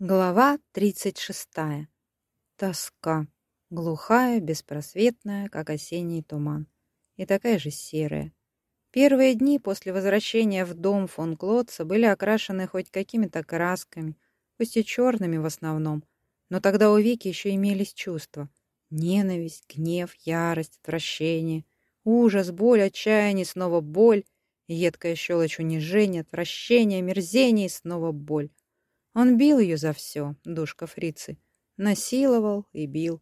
Глава 36. Тоска. Глухая, беспросветная, как осенний туман. И такая же серая. Первые дни после возвращения в дом фон Клотца были окрашены хоть какими-то красками, пусть и черными в основном, но тогда у Вики еще имелись чувства. Ненависть, гнев, ярость, отвращение, ужас, боль, отчаяние, снова боль, едкая щелочь унижение, отвращение, мерзение и снова боль. Он бил ее за все, душка фрицы. Насиловал и бил.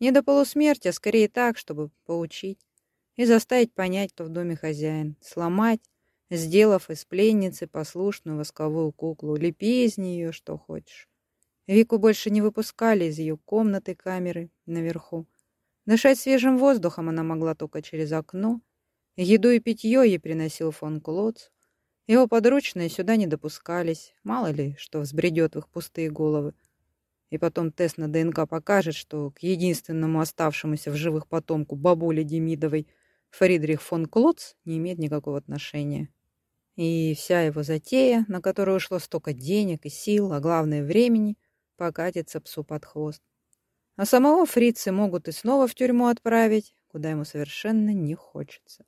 Не до полусмерти, а скорее так, чтобы поучить. И заставить понять, кто в доме хозяин. Сломать, сделав из пленницы послушную восковую куклу. Лепи из нее, что хочешь. Вику больше не выпускали из ее комнаты камеры наверху. Дышать свежим воздухом она могла только через окно. Еду и питье ей приносил фон Клоц. Его подручные сюда не допускались, мало ли, что взбредет в их пустые головы. И потом тест на ДНК покажет, что к единственному оставшемуся в живых потомку бабуле Демидовой Фридрих фон Клоц не имеет никакого отношения. И вся его затея, на которую ушло столько денег и сил, а главное времени, покатится псу под хвост. А самого фрицы могут и снова в тюрьму отправить, куда ему совершенно не хочется.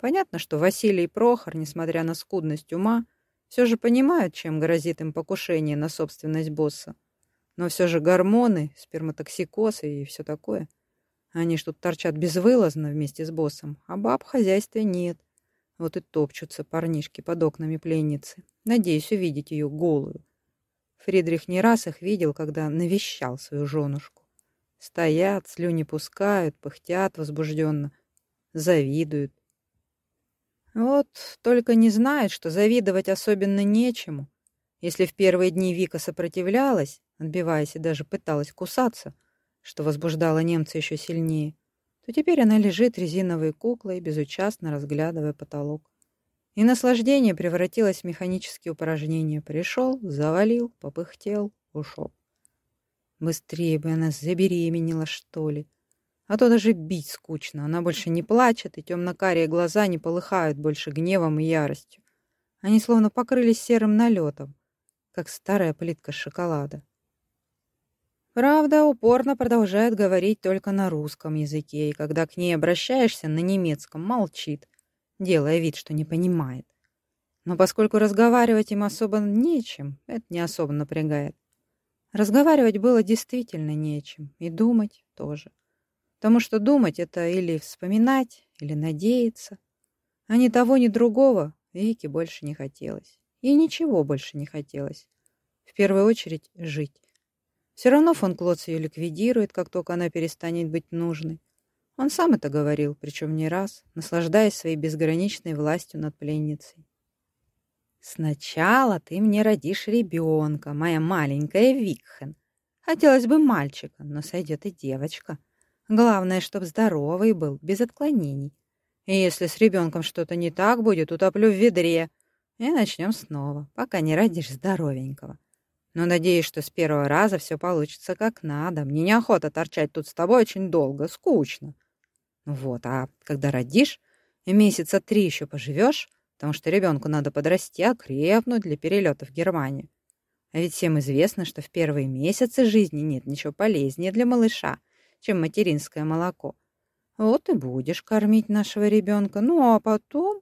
Понятно, что Василий и Прохор, несмотря на скудность ума, все же понимают, чем грозит им покушение на собственность босса. Но все же гормоны, сперматоксикоз и все такое. Они ж тут торчат безвылазно вместе с боссом, а баб в хозяйстве нет. Вот и топчутся парнишки под окнами пленницы. Надеюсь увидеть ее голую. Фридрих не раз их видел, когда навещал свою женушку. Стоят, слюни пускают, пыхтят возбужденно, завидуют. Вот только не знает, что завидовать особенно нечему. Если в первые дни Вика сопротивлялась, отбиваясь и даже пыталась кусаться, что возбуждало немца еще сильнее, то теперь она лежит резиновой куклой, безучастно разглядывая потолок. И наслаждение превратилось в механические упражнения. Пришел, завалил, попыхтел, ушел. Быстрее бы она забеременела, что ли. А то даже бить скучно. Она больше не плачет, и темно-карие глаза не полыхают больше гневом и яростью. Они словно покрылись серым налетом, как старая плитка шоколада. Правда, упорно продолжает говорить только на русском языке, и когда к ней обращаешься на немецком, молчит, делая вид, что не понимает. Но поскольку разговаривать им особо нечем, это не особо напрягает. Разговаривать было действительно нечем, и думать тоже. Потому что думать — это или вспоминать, или надеяться. А ни того, ни другого Вике больше не хотелось. И ничего больше не хотелось. В первую очередь жить. Все равно фон Клоц ее ликвидирует, как только она перестанет быть нужной. Он сам это говорил, причем не раз, наслаждаясь своей безграничной властью над пленницей. «Сначала ты мне родишь ребенка, моя маленькая Викхен. Хотелось бы мальчика, но сойдет и девочка. Главное, чтоб здоровый был, без отклонений. И если с ребенком что-то не так будет, утоплю в ведре. И начнем снова, пока не родишь здоровенького. Но надеюсь, что с первого раза все получится как надо. Мне неохота торчать тут с тобой очень долго, скучно. Вот, а когда родишь, месяца три еще поживешь, потому что ребенку надо подрасти, окрепнуть для перелета в Германию. А ведь всем известно, что в первые месяцы жизни нет ничего полезнее для малыша, чем материнское молоко. Вот и будешь кормить нашего ребенка. Ну, а потом...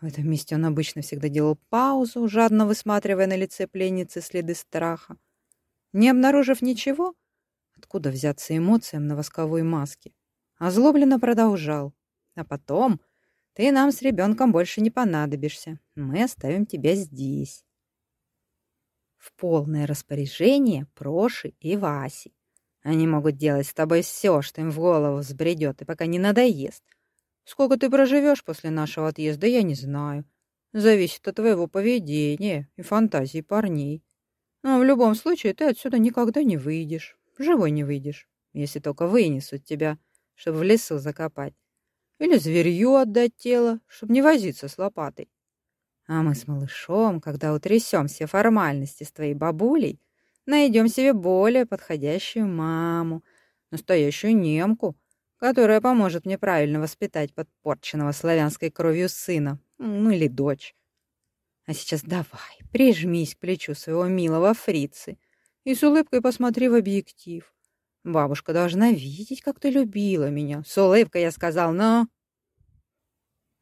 В этом месте он обычно всегда делал паузу, жадно высматривая на лице пленницы следы страха. Не обнаружив ничего, откуда взяться эмоциям на восковой маске, озлобленно продолжал. А потом ты нам с ребенком больше не понадобишься. Мы оставим тебя здесь. В полное распоряжение Проши и Васи. Они могут делать с тобой все, что им в голову взбредет, и пока не надоест. Сколько ты проживешь после нашего отъезда, я не знаю. Зависит от твоего поведения и фантазии парней. Но в любом случае ты отсюда никогда не выйдешь. Живой не выйдешь, если только вынесут тебя, чтобы в лесу закопать. Или зверью отдать тело, чтобы не возиться с лопатой. А мы с малышом, когда утрясем все формальности с твоей бабулей, найдем себе более подходящую маму, настоящую немку, которая поможет мне правильно воспитать подпорченного славянской кровью сына, ну или дочь. А сейчас давай, прижмись к плечу своего милого фрицы, и с улыбкой посмотри в объектив. Бабушка должна видеть, как ты любила меня. С улыбкой я сказал, но...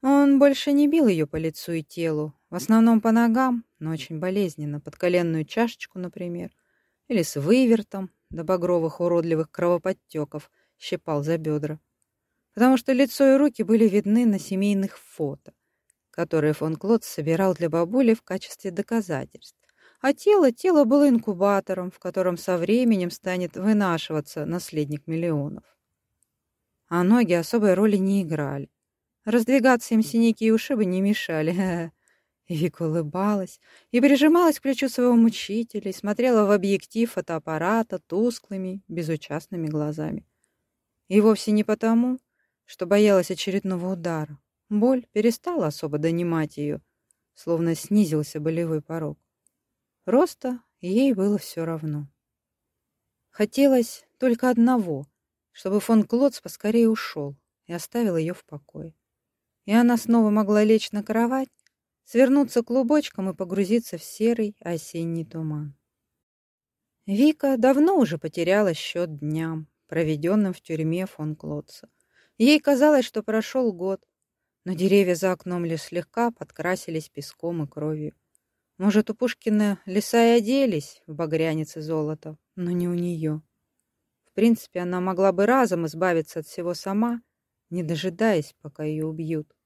Он больше не бил ее по лицу и телу, в основном по ногам, но очень болезненно, под коленную чашечку, например, или с вывертом до багровых уродливых кровоподтеков щипал за бедра, потому что лицо и руки были видны на семейных фото, которые фон Клод собирал для бабули в качестве доказательств. А тело, тело было инкубатором, в котором со временем станет вынашиваться наследник миллионов. А ноги особой роли не играли. Раздвигаться им синяки и ушибы не мешали. Вика улыбалась и прижималась к плечу своего мучителя и смотрела в объектив фотоаппарата тусклыми, безучастными глазами. И вовсе не потому, что боялась очередного удара. Боль перестала особо донимать ее, словно снизился болевой порог. Роста ей было все равно. Хотелось только одного, чтобы фон Клотц поскорее ушел и оставил ее в покое. И она снова могла лечь на кровать, свернуться клубочком и погрузиться в серый осенний туман. Вика давно уже потеряла счет дням, проведенным в тюрьме фон Клотца. Ей казалось, что прошел год, но деревья за окном лишь слегка подкрасились песком и кровью. Может, у Пушкина леса и оделись в багрянице золота, но не у нее. В принципе, она могла бы разом избавиться от всего сама, не дожидаясь, пока ее убьют.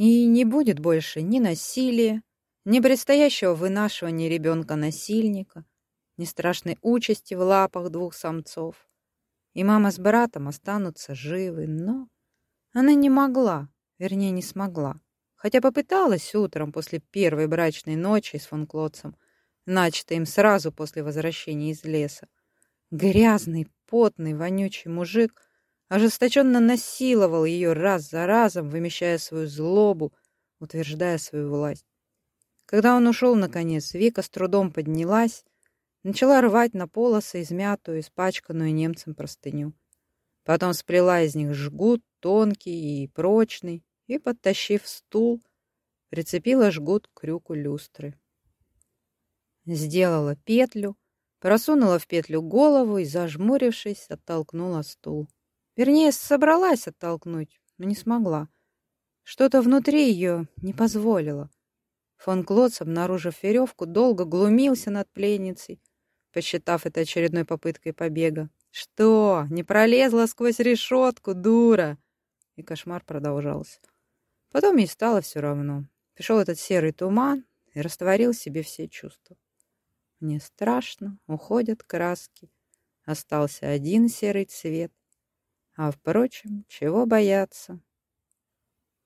И не будет больше ни насилия, ни предстоящего вынашивания ребенка-насильника, ни страшной участи в лапах двух самцов. И мама с братом останутся живы, но она не могла, вернее, не смогла хотя попыталась утром после первой брачной ночи с фон Клотцем, начатой им сразу после возвращения из леса. Грязный, потный, вонючий мужик ожесточенно насиловал ее раз за разом, вымещая свою злобу, утверждая свою власть. Когда он ушел, наконец, Вика с трудом поднялась, начала рвать на полосы измятую, испачканную немцем простыню. Потом сплела из них жгут, тонкий и прочный, и, подтащив стул, прицепила жгут к крюку люстры. Сделала петлю, просунула в петлю голову и, зажмурившись, оттолкнула стул. Вернее, собралась оттолкнуть, но не смогла. Что-то внутри ее не позволило. Фон Клотц, обнаружив веревку, долго глумился над пленницей, посчитав это очередной попыткой побега. «Что, не пролезла сквозь решетку, дура?» И кошмар продолжался. Потом ей стало все равно. Пришел этот серый туман и растворил себе все чувства. Мне страшно, уходят краски. Остался один серый цвет. А, впрочем, чего бояться?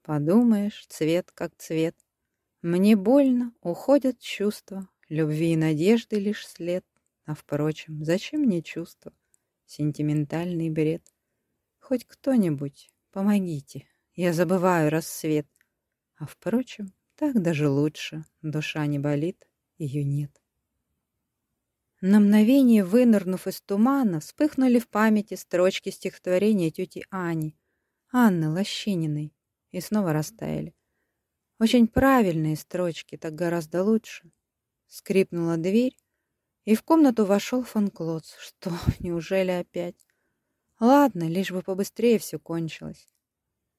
Подумаешь, цвет как цвет. Мне больно, уходят чувства. Любви и надежды лишь след. А, впрочем, зачем мне чувства? Сентиментальный бред. Хоть кто-нибудь, помогите. Я забываю рассвет. А, впрочем, так даже лучше. Душа не болит, ее нет. На мгновение, вынырнув из тумана, вспыхнули в памяти строчки стихотворения тети Ани, Анны Лощининой, и снова растаяли. Очень правильные строчки, так гораздо лучше. Скрипнула дверь, и в комнату вошел фон Клоц. Что, неужели опять? Ладно, лишь бы побыстрее все кончилось.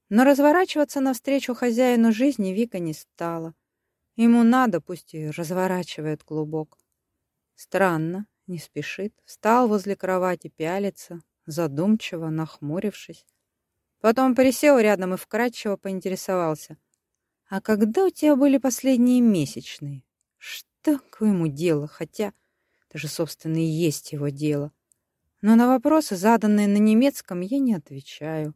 Но разворачиваться навстречу хозяину жизни Вика не стала. Ему надо, пусть и разворачивает клубок. Странно, не спешит, встал возле кровати, пялится, задумчиво, нахмурившись. Потом присел рядом и вкратчиво поинтересовался. «А когда у тебя были последние месячные?» «Что к ему дело? Хотя это же, собственно, и есть его дело. Но на вопросы, заданные на немецком, я не отвечаю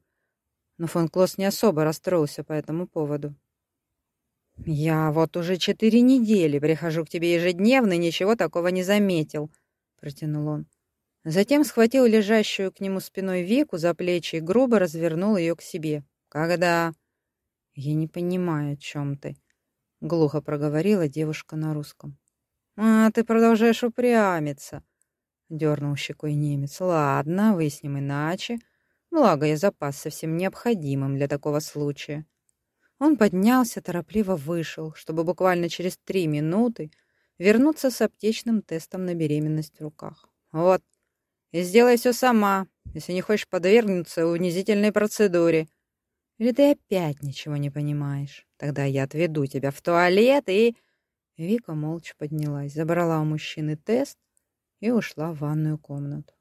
но фон Клосс не особо расстроился по этому поводу. «Я вот уже четыре недели прихожу к тебе ежедневно и ничего такого не заметил», — протянул он. Затем схватил лежащую к нему спиной Вику за плечи и грубо развернул ее к себе. «Когда?» «Я не понимаю, о чем ты», — глухо проговорила девушка на русском. «А, ты продолжаешь упрямиться», — дернул щекой немец. «Ладно, выясним иначе. Благо, я запасся всем необходимым для такого случая. Он поднялся, торопливо вышел, чтобы буквально через три минуты вернуться с аптечным тестом на беременность в руках. Вот. И сделай все сама, если не хочешь подвергнуться унизительной процедуре. Или ты опять ничего не понимаешь? Тогда я отведу тебя в туалет и...» Вика молча поднялась, забрала у мужчины тест и ушла в ванную комнату.